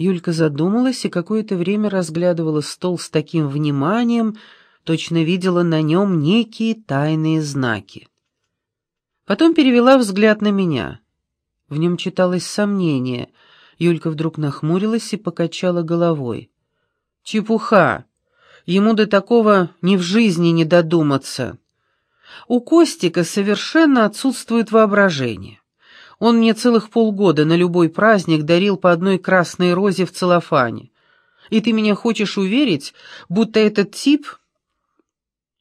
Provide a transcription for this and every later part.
Юлька задумалась и какое-то время разглядывала стол с таким вниманием, точно видела на нем некие тайные знаки. Потом перевела взгляд на меня. В нем читалось сомнение. Юлька вдруг нахмурилась и покачала головой. «Чепуха! Ему до такого ни в жизни не додуматься. У Костика совершенно отсутствует воображение. Он мне целых полгода на любой праздник дарил по одной красной розе в целлофане. И ты меня хочешь уверить, будто этот тип...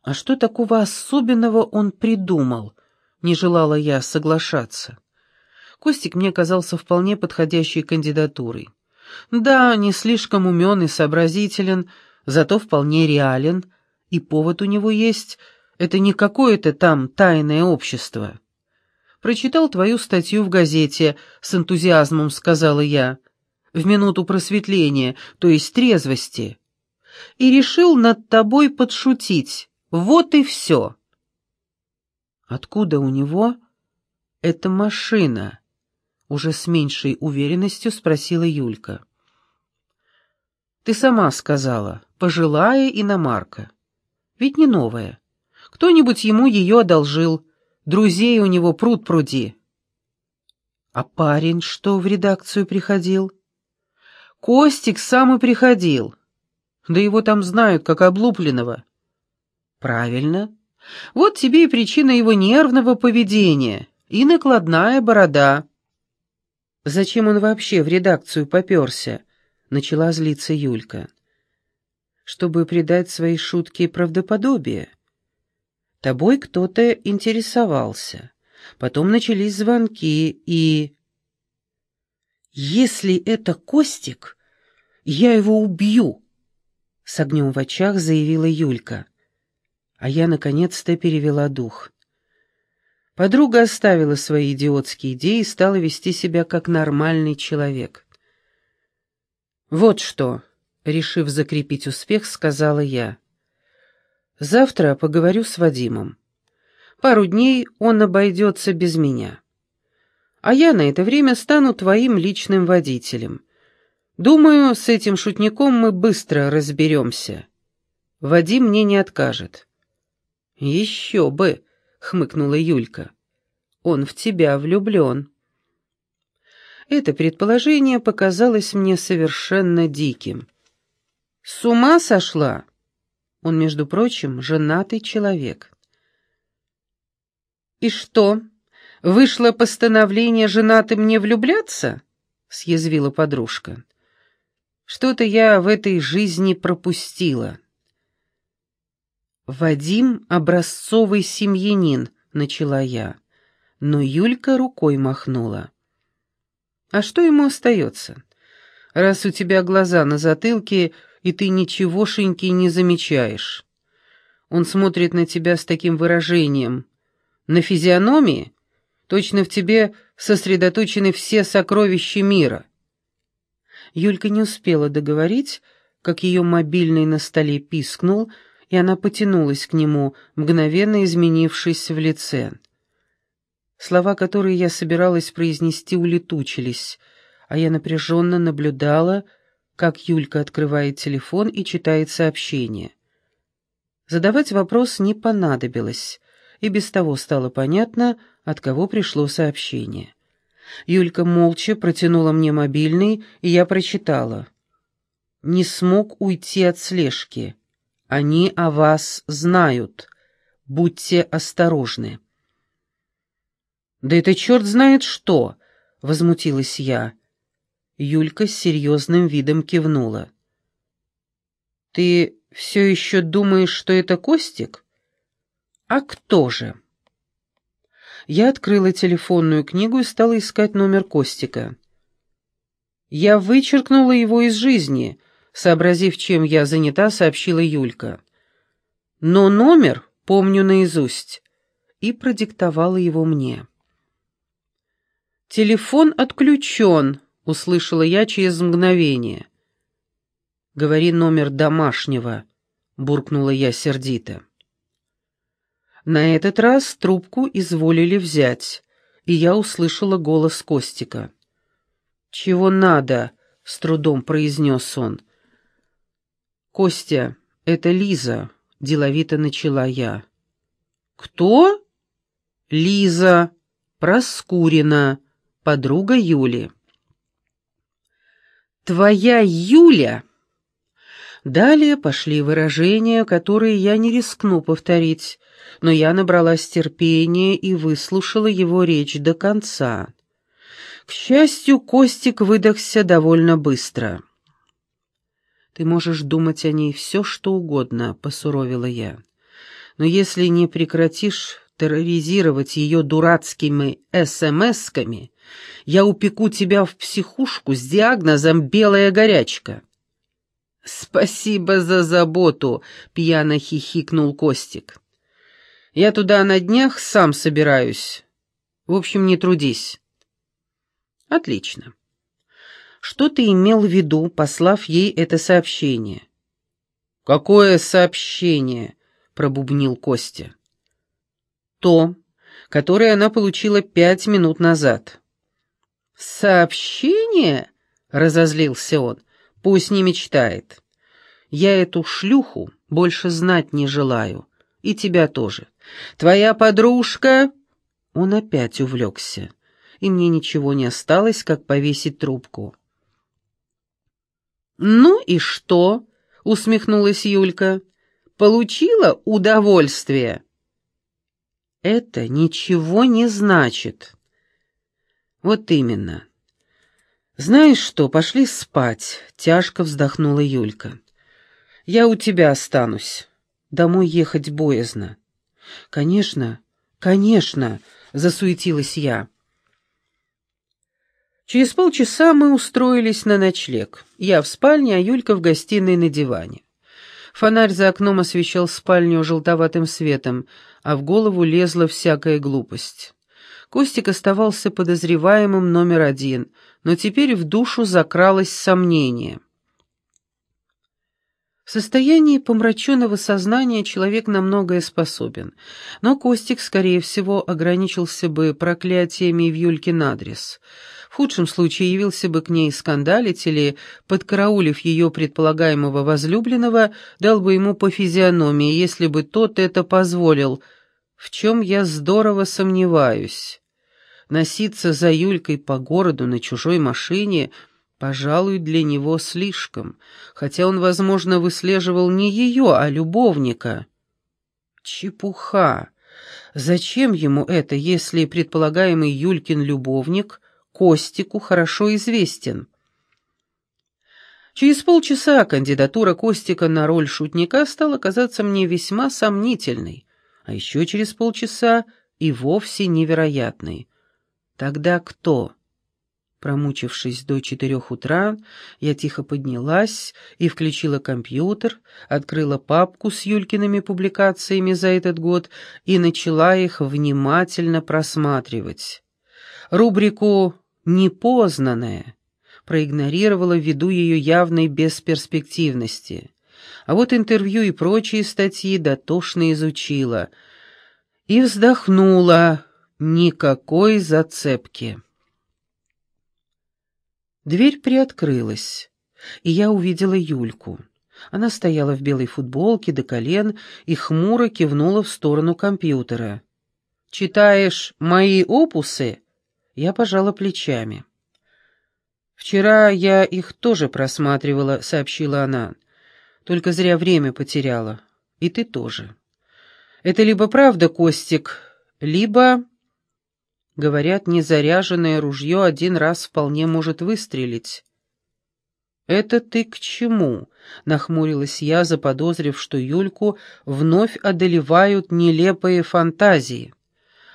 А что такого особенного он придумал? Не желала я соглашаться. Костик мне казался вполне подходящей кандидатурой. Да, не слишком умен и сообразителен, зато вполне реален, и повод у него есть. Это не какое-то там тайное общество. Прочитал твою статью в газете, с энтузиазмом сказала я, в минуту просветления, то есть трезвости, и решил над тобой подшутить. Вот и все. Откуда у него эта машина? Уже с меньшей уверенностью спросила Юлька. Ты сама сказала, пожилая иномарка. Ведь не новая. Кто-нибудь ему ее одолжил. Друзей у него пруд пруди. А парень что в редакцию приходил? Костик сам и приходил. Да его там знают, как облупленного. Правильно. Вот тебе и причина его нервного поведения. И накладная борода. Зачем он вообще в редакцию поперся? Начала злиться Юлька. Чтобы придать своей шутке правдоподобие. Тобой кто-то интересовался. Потом начались звонки, и... «Если это Костик, я его убью!» С огнем в очах заявила Юлька. А я наконец-то перевела дух. Подруга оставила свои идиотские идеи и стала вести себя как нормальный человек. «Вот что», — решив закрепить успех, сказала я. «Завтра поговорю с Вадимом. Пару дней он обойдется без меня. А я на это время стану твоим личным водителем. Думаю, с этим шутником мы быстро разберемся. Вадим мне не откажет». «Еще бы», — хмыкнула Юлька. «Он в тебя влюблен». Это предположение показалось мне совершенно диким. «С ума сошла?» Он, между прочим, женатый человек. «И что, вышло постановление женатым не влюбляться?» — съязвила подружка. «Что-то я в этой жизни пропустила». «Вадим — образцовый семьянин», — начала я, но Юлька рукой махнула. А что ему остается? Раз у тебя глаза на затылке, и ты ничегошеньки не замечаешь. Он смотрит на тебя с таким выражением. На физиономии? Точно в тебе сосредоточены все сокровища мира. Юлька не успела договорить, как ее мобильный на столе пискнул, и она потянулась к нему, мгновенно изменившись в лице. Слова, которые я собиралась произнести, улетучились, а я напряженно наблюдала, как Юлька открывает телефон и читает сообщение. Задавать вопрос не понадобилось, и без того стало понятно, от кого пришло сообщение. Юлька молча протянула мне мобильный, и я прочитала. «Не смог уйти от слежки. Они о вас знают. Будьте осторожны». «Да это черт знает что!» — возмутилась я. Юлька с серьезным видом кивнула. «Ты все еще думаешь, что это Костик?» «А кто же?» Я открыла телефонную книгу и стала искать номер Костика. «Я вычеркнула его из жизни», — сообразив, чем я занята, сообщила Юлька. «Но номер помню наизусть» и продиктовала его мне. «Телефон отключен», — услышала я через мгновение. «Говори номер домашнего», — буркнула я сердито. На этот раз трубку изволили взять, и я услышала голос Костика. «Чего надо?» — с трудом произнес он. «Костя, это Лиза», — деловито начала я. «Кто?» «Лиза Проскурина, подруга Юли». «Твоя Юля?» Далее пошли выражения, которые я не рискну повторить, но я набралась терпения и выслушала его речь до конца. К счастью, Костик выдохся довольно быстро. «Ты можешь думать о ней все, что угодно», — посуровила я. «Но если не прекратишь терроризировать ее дурацкими СМСками, я упеку тебя в психушку с диагнозом «белая горячка». «Спасибо за заботу», — пьяно хихикнул Костик. «Я туда на днях сам собираюсь. В общем, не трудись». «Отлично. Что ты имел в виду, послав ей это сообщение?» «Какое сообщение?» — пробубнил Костя. «То, которое она получила пять минут назад». «Сообщение?» — разозлился он. «Пусть не мечтает. Я эту шлюху больше знать не желаю. И тебя тоже. Твоя подружка...» Он опять увлекся, и мне ничего не осталось, как повесить трубку. «Ну и что?» — усмехнулась Юлька. «Получила удовольствие?» «Это ничего не значит». «Вот именно. Знаешь что, пошли спать», — тяжко вздохнула Юлька. «Я у тебя останусь. Домой ехать боязно». «Конечно, конечно», — засуетилась я. Через полчаса мы устроились на ночлег. Я в спальне, а Юлька в гостиной на диване. Фонарь за окном освещал спальню желтоватым светом, а в голову лезла всякая глупость. Костик оставался подозреваемым номер один, но теперь в душу закралось сомнение. В состоянии помраченного сознания человек на многое способен, но Костик, скорее всего, ограничился бы проклятиями в Юлькин адрес. В худшем случае явился бы к ней скандалить или, подкараулив ее предполагаемого возлюбленного, дал бы ему по физиономии, если бы тот это позволил, в чем я здорово сомневаюсь. Носиться за Юлькой по городу на чужой машине, пожалуй, для него слишком, хотя он, возможно, выслеживал не ее, а любовника. Чепуха! Зачем ему это, если предполагаемый Юлькин любовник Костику хорошо известен? Через полчаса кандидатура Костика на роль шутника стала казаться мне весьма сомнительной, а еще через полчаса и вовсе невероятной. Тогда кто? Промучившись до четырех утра, я тихо поднялась и включила компьютер, открыла папку с Юлькиными публикациями за этот год и начала их внимательно просматривать. Рубрику «Непознанное» проигнорировала ввиду ее явной бесперспективности. А вот интервью и прочие статьи дотошно изучила. И вздохнула, Никакой зацепки. Дверь приоткрылась, и я увидела Юльку. Она стояла в белой футболке до колен и хмуро кивнула в сторону компьютера. «Читаешь мои опусы?» Я пожала плечами. «Вчера я их тоже просматривала», — сообщила она. «Только зря время потеряла. И ты тоже. Это либо правда, Костик, либо...» Говорят, незаряженное ружье один раз вполне может выстрелить. «Это ты к чему?» — нахмурилась я, заподозрив, что Юльку вновь одолевают нелепые фантазии.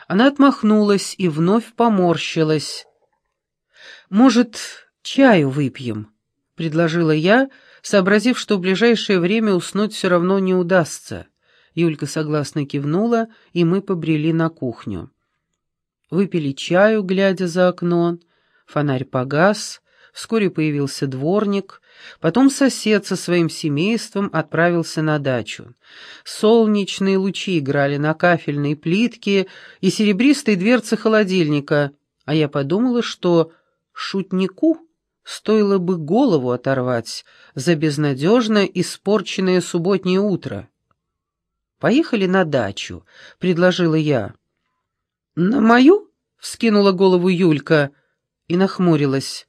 Она отмахнулась и вновь поморщилась. «Может, чаю выпьем?» — предложила я, сообразив, что в ближайшее время уснуть все равно не удастся. Юлька согласно кивнула, и мы побрели на кухню. Выпили чаю, глядя за окно. Фонарь погас, вскоре появился дворник, потом сосед со своим семейством отправился на дачу. Солнечные лучи играли на кафельной плитке и серебристой дверце холодильника, а я подумала, что шутнику стоило бы голову оторвать за безнадежно испорченное субботнее утро. «Поехали на дачу», — предложила я. «На мою?» — вскинула голову Юлька и нахмурилась.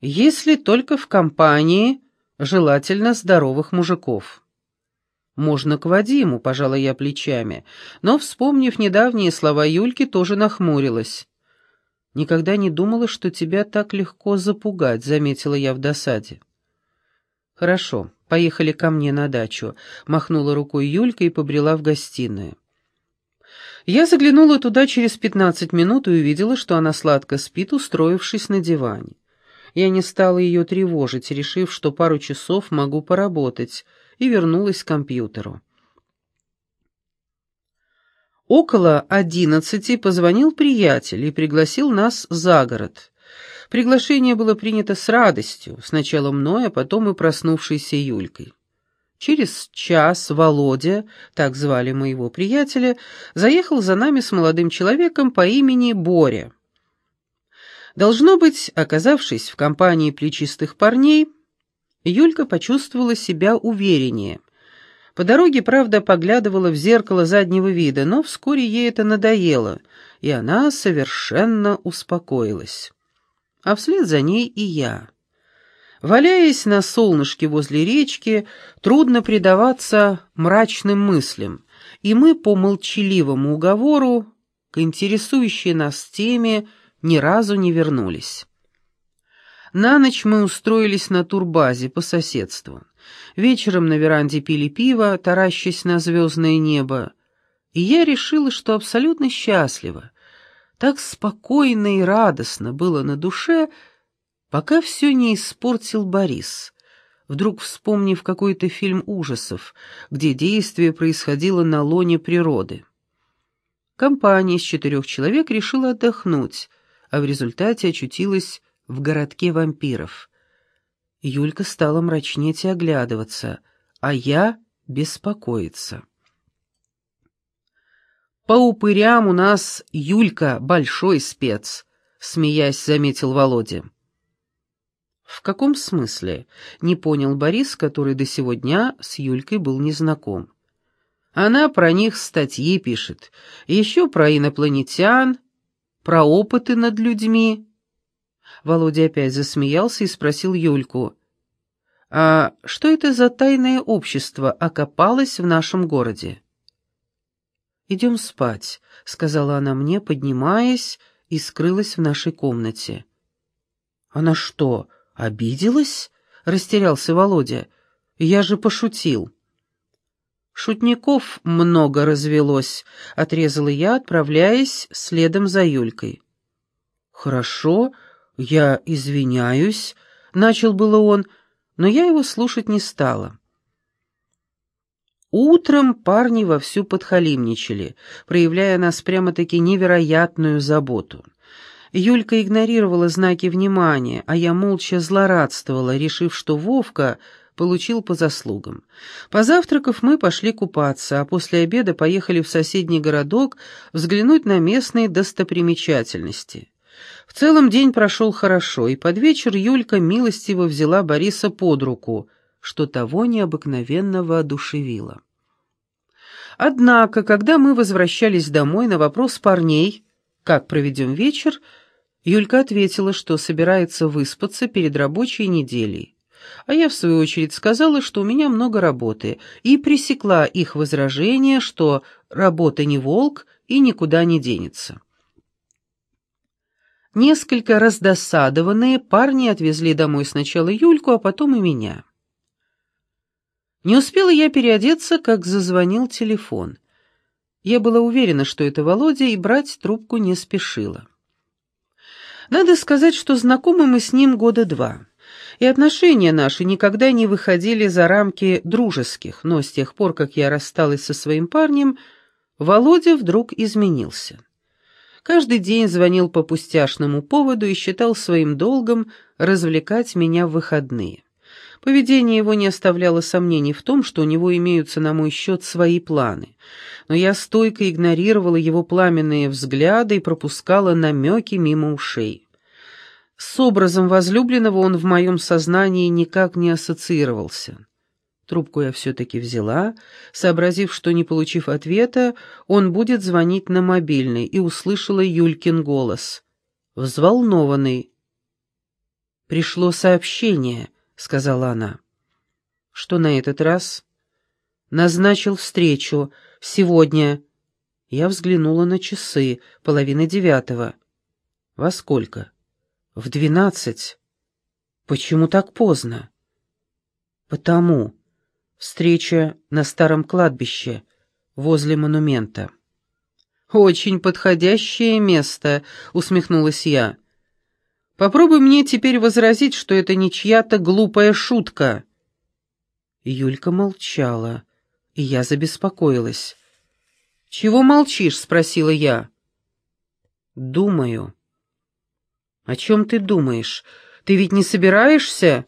«Если только в компании, желательно здоровых мужиков». «Можно к Вадиму», — пожала я плечами, но, вспомнив недавние слова Юльки, тоже нахмурилась. «Никогда не думала, что тебя так легко запугать», — заметила я в досаде. «Хорошо, поехали ко мне на дачу», — махнула рукой Юлька и побрела в гостиную. Я заглянула туда через пятнадцать минут и увидела, что она сладко спит, устроившись на диване. Я не стала ее тревожить, решив, что пару часов могу поработать, и вернулась к компьютеру. Около одиннадцати позвонил приятель и пригласил нас за город. Приглашение было принято с радостью, сначала мной, а потом и проснувшейся Юлькой. Через час Володя, так звали моего приятеля, заехал за нами с молодым человеком по имени Боря. Должно быть, оказавшись в компании плечистых парней, Юлька почувствовала себя увереннее. По дороге, правда, поглядывала в зеркало заднего вида, но вскоре ей это надоело, и она совершенно успокоилась. А вслед за ней и я. Валяясь на солнышке возле речки, трудно предаваться мрачным мыслям, и мы по молчаливому уговору к интересующей нас теме ни разу не вернулись. На ночь мы устроились на турбазе по соседству. Вечером на веранде пили пиво, таращась на звездное небо. И я решила, что абсолютно счастлива. Так спокойно и радостно было на душе, пока все не испортил Борис, вдруг вспомнив какой-то фильм ужасов, где действие происходило на лоне природы. Компания из четырех человек решила отдохнуть, а в результате очутилась в городке вампиров. Юлька стала мрачнеть и оглядываться, а я беспокоиться. «По упырям у нас Юлька большой спец», — смеясь заметил Володя. «В каком смысле?» — не понял Борис, который до сего дня с Юлькой был незнаком. «Она про них статьи пишет, еще про инопланетян, про опыты над людьми». Володя опять засмеялся и спросил Юльку. «А что это за тайное общество окопалось в нашем городе?» «Идем спать», — сказала она мне, поднимаясь, и скрылась в нашей комнате. «Она что, обиделась?» — растерялся Володя. «Я же пошутил». «Шутников много развелось», — отрезала я, отправляясь следом за Юлькой. «Хорошо», «Я извиняюсь», — начал было он, но я его слушать не стала. Утром парни вовсю подхалимничали, проявляя нас прямо-таки невероятную заботу. Юлька игнорировала знаки внимания, а я молча злорадствовала, решив, что Вовка получил по заслугам. Позавтракав, мы пошли купаться, а после обеда поехали в соседний городок взглянуть на местные достопримечательности. В целом день прошел хорошо, и под вечер Юлька милостиво взяла Бориса под руку, что того необыкновенно воодушевило. Однако, когда мы возвращались домой на вопрос парней, как проведем вечер, Юлька ответила, что собирается выспаться перед рабочей неделей. А я, в свою очередь, сказала, что у меня много работы, и пресекла их возражение, что работа не волк и никуда не денется. Несколько раздосадованные парни отвезли домой сначала Юльку, а потом и меня. Не успела я переодеться, как зазвонил телефон. Я была уверена, что это Володя, и брать трубку не спешила. Надо сказать, что знакомы мы с ним года два, и отношения наши никогда не выходили за рамки дружеских, но с тех пор, как я рассталась со своим парнем, Володя вдруг изменился. Каждый день звонил по пустяшному поводу и считал своим долгом развлекать меня в выходные. Поведение его не оставляло сомнений в том, что у него имеются на мой счет свои планы, но я стойко игнорировала его пламенные взгляды и пропускала намеки мимо ушей. С образом возлюбленного он в моем сознании никак не ассоциировался. Трубку я все-таки взяла, сообразив, что, не получив ответа, он будет звонить на мобильный, и услышала Юлькин голос. Взволнованный. «Пришло сообщение», — сказала она. «Что на этот раз?» «Назначил встречу. Сегодня». Я взглянула на часы, половина девятого. «Во сколько?» «В двенадцать». «Почему так поздно?» «Потому. Встреча на старом кладбище, возле монумента». «Очень подходящее место», — усмехнулась я. «Попробуй мне теперь возразить, что это не чья-то глупая шутка». Юлька молчала, и я забеспокоилась. «Чего молчишь?» — спросила я. «Думаю». «О чем ты думаешь? Ты ведь не собираешься?»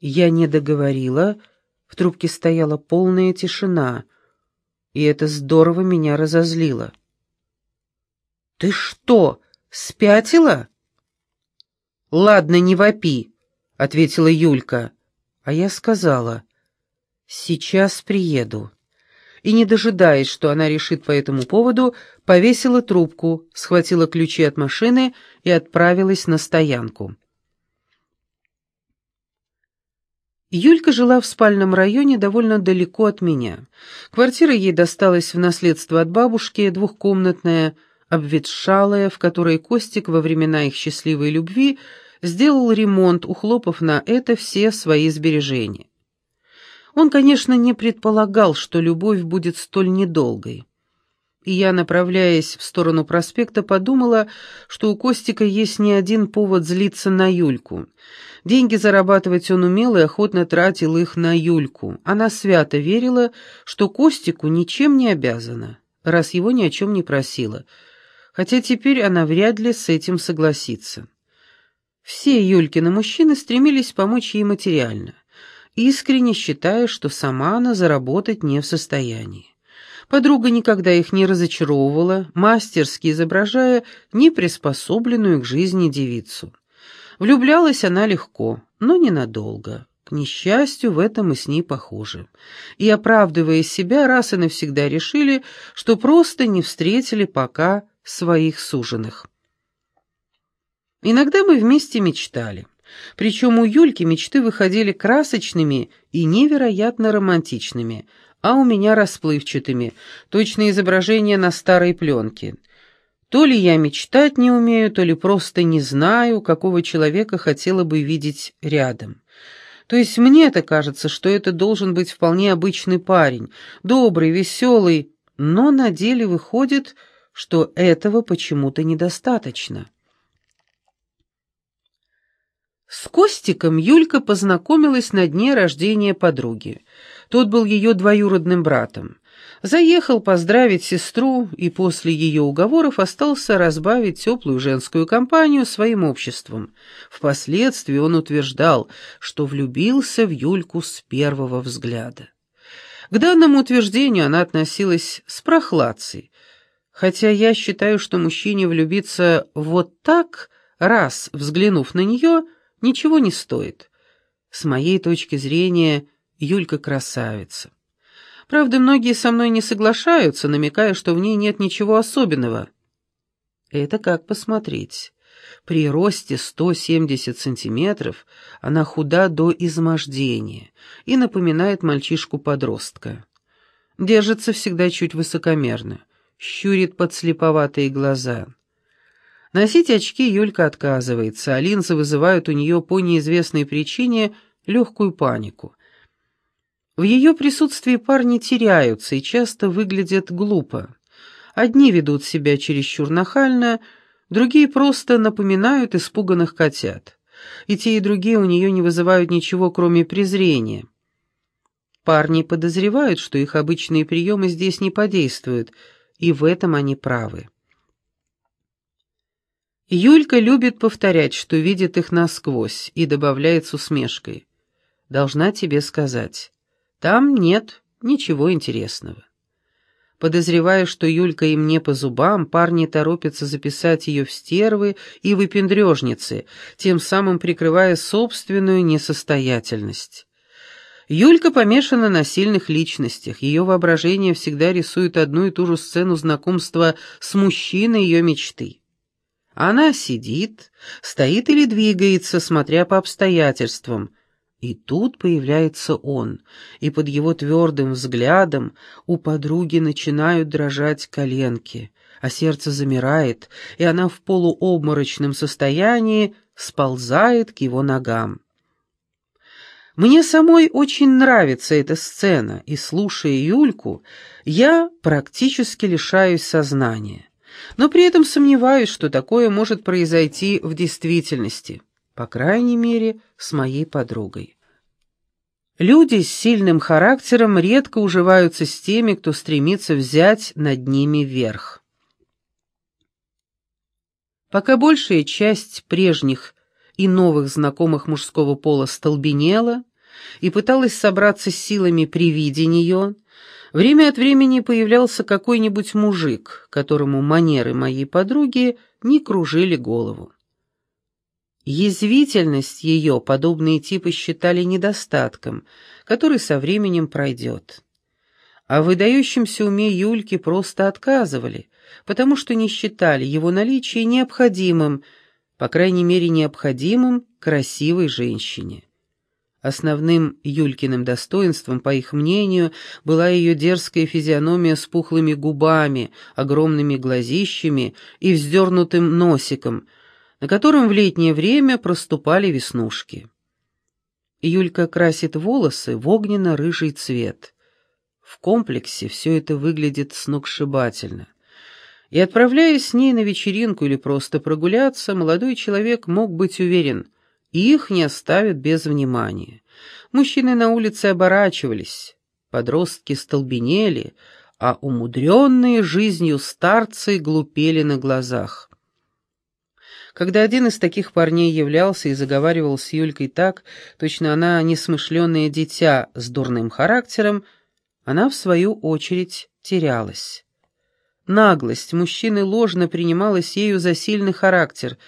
Я не договорила. В трубке стояла полная тишина, и это здорово меня разозлило. «Ты что, спятила?» «Ладно, не вопи», — ответила Юлька. А я сказала, «Сейчас приеду» и, не дожидаясь, что она решит по этому поводу, повесила трубку, схватила ключи от машины и отправилась на стоянку. Юлька жила в спальном районе довольно далеко от меня. Квартира ей досталась в наследство от бабушки, двухкомнатная, обветшалая, в которой Костик во времена их счастливой любви сделал ремонт, ухлопав на это все свои сбережения. Он, конечно, не предполагал, что любовь будет столь недолгой. И я, направляясь в сторону проспекта, подумала, что у Костика есть не один повод злиться на Юльку. Деньги зарабатывать он умел и охотно тратил их на Юльку. Она свято верила, что Костику ничем не обязана, раз его ни о чем не просила, хотя теперь она вряд ли с этим согласится. Все Юлькины мужчины стремились помочь ей материально искренне считая, что сама она заработать не в состоянии. Подруга никогда их не разочаровывала, мастерски изображая неприспособленную к жизни девицу. Влюблялась она легко, но ненадолго. К несчастью, в этом мы с ней похожи. И, оправдывая себя, раз и навсегда решили, что просто не встретили пока своих суженых. Иногда мы вместе мечтали. Причем у Юльки мечты выходили красочными и невероятно романтичными, а у меня расплывчатыми, точно изображение на старой пленке. То ли я мечтать не умею, то ли просто не знаю, какого человека хотела бы видеть рядом. То есть мне-то кажется, что это должен быть вполне обычный парень, добрый, веселый, но на деле выходит, что этого почему-то недостаточно. С Костиком Юлька познакомилась на дне рождения подруги. Тот был ее двоюродным братом. Заехал поздравить сестру и после ее уговоров остался разбавить теплую женскую компанию своим обществом. Впоследствии он утверждал, что влюбился в Юльку с первого взгляда. К данному утверждению она относилась с прохладцей, хотя я считаю, что мужчине влюбиться вот так, раз взглянув на нее – ничего не стоит. С моей точки зрения, Юлька красавица. Правда, многие со мной не соглашаются, намекая, что в ней нет ничего особенного. Это как посмотреть. При росте 170 сантиметров она худа до измождения и напоминает мальчишку-подростка. Держится всегда чуть высокомерно, щурит подслеповатые глаза — Носить очки Юлька отказывается, а линзы вызывают у нее по неизвестной причине легкую панику. В ее присутствии парни теряются и часто выглядят глупо. Одни ведут себя чересчур нахально, другие просто напоминают испуганных котят. И те, и другие у нее не вызывают ничего, кроме презрения. Парни подозревают, что их обычные приемы здесь не подействуют, и в этом они правы. Юлька любит повторять, что видит их насквозь, и добавляет с усмешкой. «Должна тебе сказать, там нет ничего интересного». Подозревая, что Юлька им не по зубам, парни торопятся записать ее в стервы и выпендрежницы, тем самым прикрывая собственную несостоятельность. Юлька помешана на сильных личностях, ее воображение всегда рисует одну и ту же сцену знакомства с мужчиной ее мечты. Она сидит, стоит или двигается, смотря по обстоятельствам – и тут появляется он, и под его твердым взглядом у подруги начинают дрожать коленки, а сердце замирает, и она в полуобморочном состоянии сползает к его ногам. Мне самой очень нравится эта сцена, и, слушая Юльку, я практически лишаюсь сознания. Но при этом сомневаюсь, что такое может произойти в действительности. По крайней мере, с моей подругой. Люди с сильным характером редко уживаются с теми, кто стремится взять над ними верх. Пока большая часть прежних и новых знакомых мужского пола столбенела и пыталась собраться силами при виде нее, время от времени появлялся какой-нибудь мужик, которому манеры моей подруги не кружили голову. Язвительность ее подобные типы считали недостатком, который со временем пройдет. А выдающемся уме Юльки просто отказывали, потому что не считали его наличие необходимым, по крайней мере необходимым красивой женщине. Основным Юлькиным достоинством, по их мнению, была ее дерзкая физиономия с пухлыми губами, огромными глазищами и вздернутым носиком – на котором в летнее время проступали веснушки. Юлька красит волосы в огненно-рыжий цвет. В комплексе все это выглядит сногсшибательно. И отправляясь с ней на вечеринку или просто прогуляться, молодой человек мог быть уверен, их не оставят без внимания. Мужчины на улице оборачивались, подростки столбенели, а умудренные жизнью старцы глупели на глазах. Когда один из таких парней являлся и заговаривал с Юлькой так, точно она несмышленное дитя с дурным характером, она, в свою очередь, терялась. Наглость мужчины ложно принималась ею за сильный характер,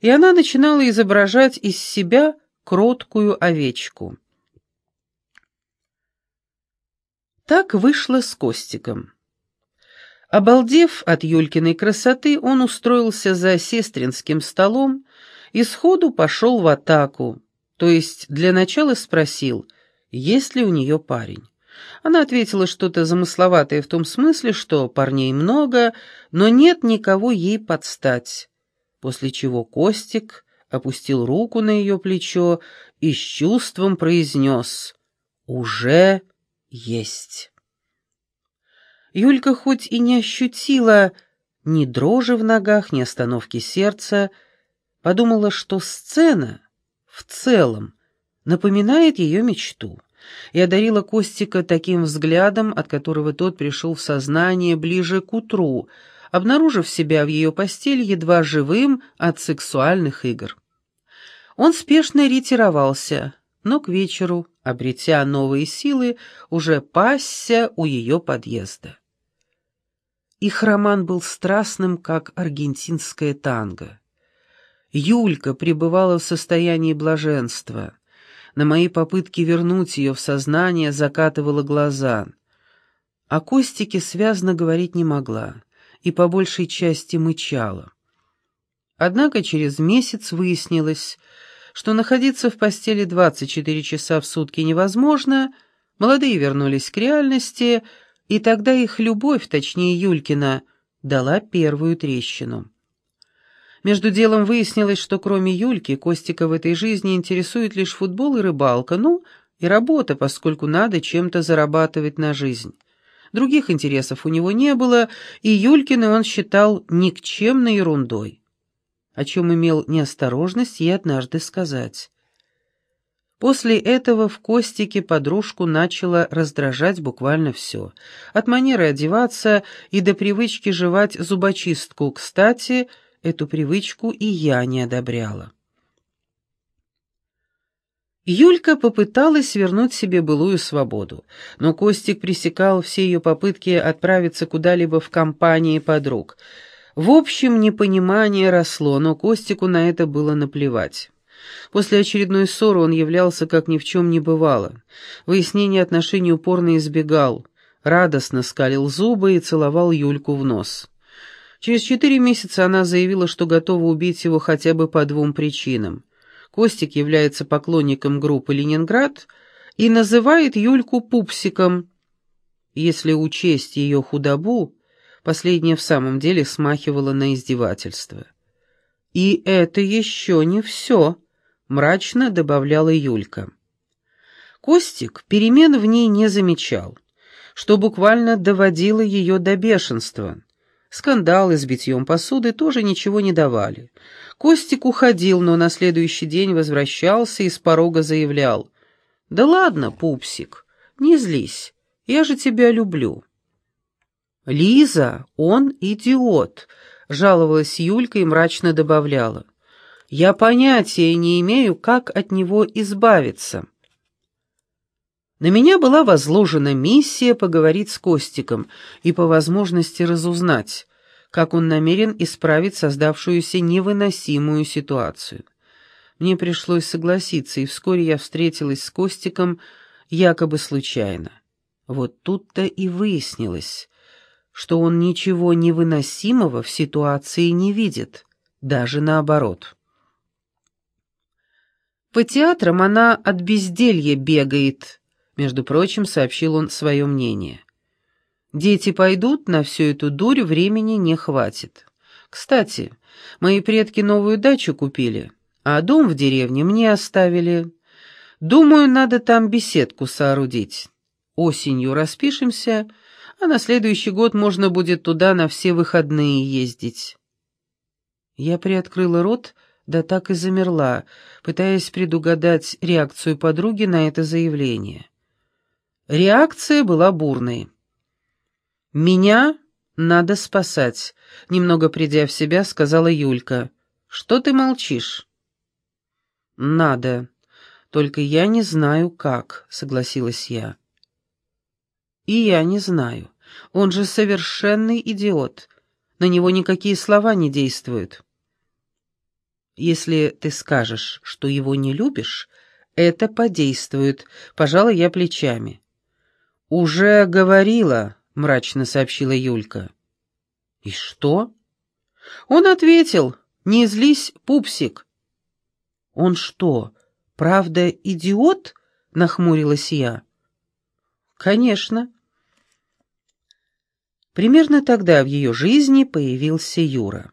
и она начинала изображать из себя кроткую овечку. Так вышло с Костиком. Обалдев от Юлькиной красоты, он устроился за сестринским столом и сходу пошел в атаку, то есть для начала спросил, есть ли у нее парень. Она ответила что-то замысловатое в том смысле, что парней много, но нет никого ей подстать, после чего Костик опустил руку на ее плечо и с чувством произнес «Уже есть». Юлька хоть и не ощутила ни дрожи в ногах, ни остановки сердца, подумала, что сцена в целом напоминает ее мечту, и одарила Костика таким взглядом, от которого тот пришел в сознание ближе к утру, обнаружив себя в ее постели едва живым от сексуальных игр. Он спешно ретировался, но к вечеру, обретя новые силы, уже пасся у ее подъезда. Их роман был страстным, как аргентинское танго. Юлька пребывала в состоянии блаженства. На мои попытки вернуть ее в сознание закатывала глаза. О Костике связно говорить не могла и по большей части мычала. Однако через месяц выяснилось, что находиться в постели 24 часа в сутки невозможно, молодые вернулись к реальности — и тогда их любовь, точнее Юлькина, дала первую трещину. Между делом выяснилось, что кроме Юльки, Костика в этой жизни интересует лишь футбол и рыбалка, ну, и работа, поскольку надо чем-то зарабатывать на жизнь. Других интересов у него не было, и Юлькины он считал никчемной ерундой, о чем имел неосторожность ей однажды сказать. После этого в Костике подружку начало раздражать буквально все. От манеры одеваться и до привычки жевать зубочистку. Кстати, эту привычку и я не одобряла. Юлька попыталась вернуть себе былую свободу, но Костик пресекал все ее попытки отправиться куда-либо в компании подруг. В общем, непонимание росло, но Костику на это было наплевать. После очередной ссоры он являлся как ни в чем не бывало. Выяснение отношений упорно избегал, радостно скалил зубы и целовал Юльку в нос. Через четыре месяца она заявила, что готова убить его хотя бы по двум причинам. Костик является поклонником группы «Ленинград» и называет Юльку пупсиком. Если учесть ее худобу, последнее в самом деле смахивало на издевательство. «И это еще не все», — мрачно добавляла Юлька. Костик перемен в ней не замечал, что буквально доводило ее до бешенства. Скандалы с битьем посуды тоже ничего не давали. Костик уходил, но на следующий день возвращался и с порога заявлял. «Да ладно, пупсик, не злись, я же тебя люблю». «Лиза, он идиот», — жаловалась Юлька и мрачно добавляла. «Я понятия не имею, как от него избавиться». На меня была возложена миссия поговорить с Костиком и по возможности разузнать, как он намерен исправить создавшуюся невыносимую ситуацию. Мне пришлось согласиться, и вскоре я встретилась с Костиком якобы случайно. Вот тут-то и выяснилось, что он ничего невыносимого в ситуации не видит, даже наоборот. По театрам она от безделья бегает, между прочим, сообщил он свое мнение. Дети пойдут, на всю эту дурь времени не хватит. Кстати, мои предки новую дачу купили, а дом в деревне мне оставили. Думаю, надо там беседку соорудить. Осенью распишемся, а на следующий год можно будет туда на все выходные ездить. Я приоткрыла рот, да так и замерла, пытаясь предугадать реакцию подруги на это заявление. Реакция была бурной. «Меня надо спасать», — немного придя в себя, сказала Юлька. «Что ты молчишь?» «Надо. Только я не знаю, как», — согласилась я. «И я не знаю. Он же совершенный идиот. На него никакие слова не действуют». «Если ты скажешь, что его не любишь, это подействует», — пожала я плечами. «Уже говорила», — мрачно сообщила Юлька. «И что?» Он ответил, «Не злись, пупсик». «Он что, правда идиот?» — нахмурилась я. «Конечно». Примерно тогда в ее жизни появился Юра.